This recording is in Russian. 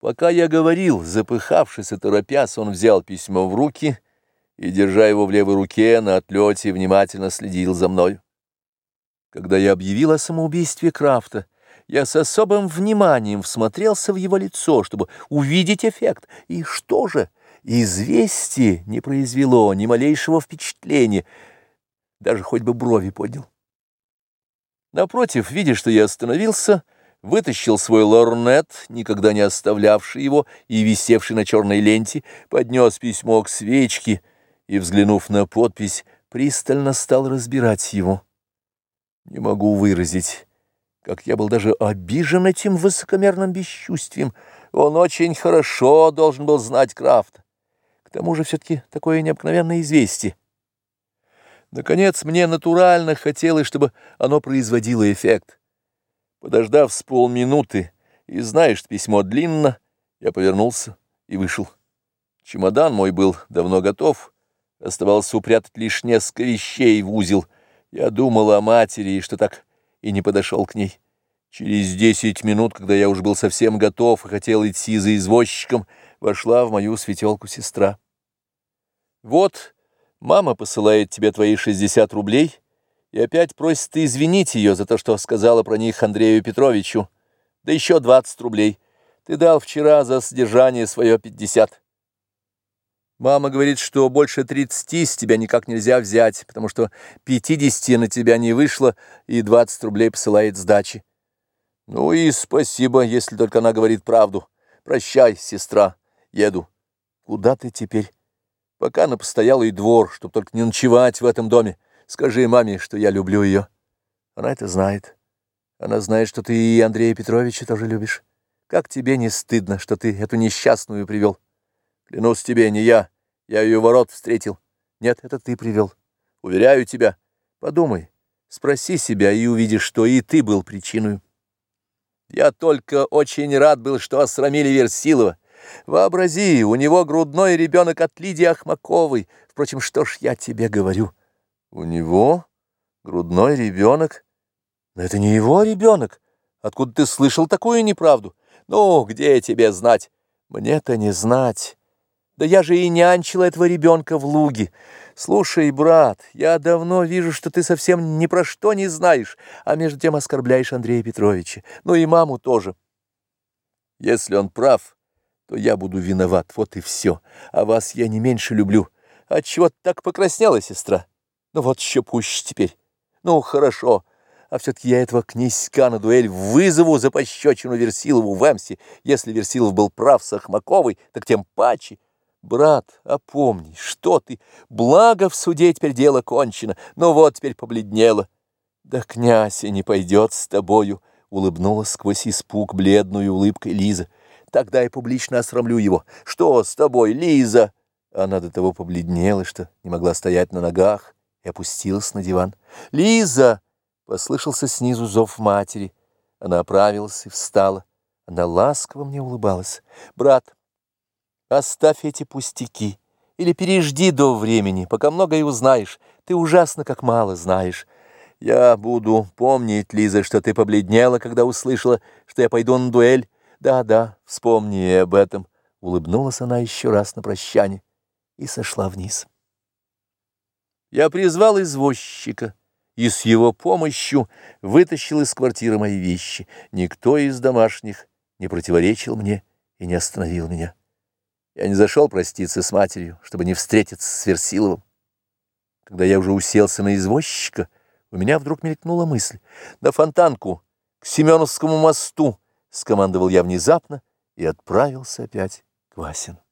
Пока я говорил, запыхавшись и торопясь, он взял письмо в руки и, держа его в левой руке, на отлете внимательно следил за мною. Когда я объявил о самоубийстве Крафта, я с особым вниманием всмотрелся в его лицо, чтобы увидеть эффект. И что же? Известие не произвело ни малейшего впечатления, даже хоть бы брови поднял. Напротив, видя, что я остановился, вытащил свой лорнет, никогда не оставлявший его и висевший на черной ленте, поднес письмо к свечке и, взглянув на подпись, пристально стал разбирать его. Не могу выразить, как я был даже обижен этим высокомерным бесчувствием. Он очень хорошо должен был знать Крафта. К тому же все-таки такое необыкновенное известие. Наконец, мне натурально хотелось, чтобы оно производило эффект. Подождав с полминуты и что письмо длинно, я повернулся и вышел. Чемодан мой был давно готов, оставалось упрятать лишь несколько вещей в узел. Я думал о матери, и что так и не подошел к ней. Через десять минут, когда я уже был совсем готов и хотел идти за извозчиком, вошла в мою светелку сестра. «Вот, мама посылает тебе твои шестьдесят рублей» и опять просит извинить ее за то, что сказала про них Андрею Петровичу. Да еще двадцать рублей. Ты дал вчера за содержание свое пятьдесят. Мама говорит, что больше тридцати с тебя никак нельзя взять, потому что пятидесяти на тебя не вышло, и двадцать рублей посылает сдачи. Ну и спасибо, если только она говорит правду. Прощай, сестра, еду. Куда ты теперь? Пока на постоялый двор, чтобы только не ночевать в этом доме. Скажи маме, что я люблю ее. Она это знает. Она знает, что ты и Андрея Петровича тоже любишь. Как тебе не стыдно, что ты эту несчастную привел? Клянусь тебе, не я. Я ее ворот встретил. Нет, это ты привел. Уверяю тебя. Подумай, спроси себя и увидишь, что и ты был причиной. Я только очень рад был, что осрамили Версилова. Вообрази, у него грудной ребенок от Лидии Ахмаковой. Впрочем, что ж я тебе говорю? У него грудной ребенок? Но это не его ребенок. Откуда ты слышал такую неправду? Ну, где тебе знать? Мне-то не знать. Да я же и нянчила этого ребенка в луге. Слушай, брат, я давно вижу, что ты совсем ни про что не знаешь, а между тем оскорбляешь Андрея Петровича. Ну и маму тоже. Если он прав, то я буду виноват, вот и все. А вас я не меньше люблю. Отчего ты так покраснела, сестра? Ну вот еще пуще теперь. Ну, хорошо. А все-таки я этого князька на дуэль вызову за пощечину Версилову в Эмсе. Если Версилов был прав с Ахмаковой, так тем паче. Брат, опомни, что ты? Благо в суде теперь дело кончено, но вот теперь побледнело. Да князь и не пойдет с тобою, улыбнулась сквозь испуг бледную улыбкой Лиза. Тогда я публично осрамлю его. Что с тобой, Лиза? Она до того побледнела, что не могла стоять на ногах и опустилась на диван. «Лиза!» — послышался снизу зов матери. Она оправилась и встала. Она ласково мне улыбалась. «Брат, оставь эти пустяки или пережди до времени, пока многое узнаешь. Ты ужасно как мало знаешь. Я буду помнить, Лиза, что ты побледнела, когда услышала, что я пойду на дуэль. Да-да, вспомни об этом». Улыбнулась она еще раз на прощание и сошла вниз. Я призвал извозчика и с его помощью вытащил из квартиры мои вещи. Никто из домашних не противоречил мне и не остановил меня. Я не зашел проститься с матерью, чтобы не встретиться с Версиловым. Когда я уже уселся на извозчика, у меня вдруг мелькнула мысль. «На фонтанку, к Семеновскому мосту!» — скомандовал я внезапно и отправился опять к Васину.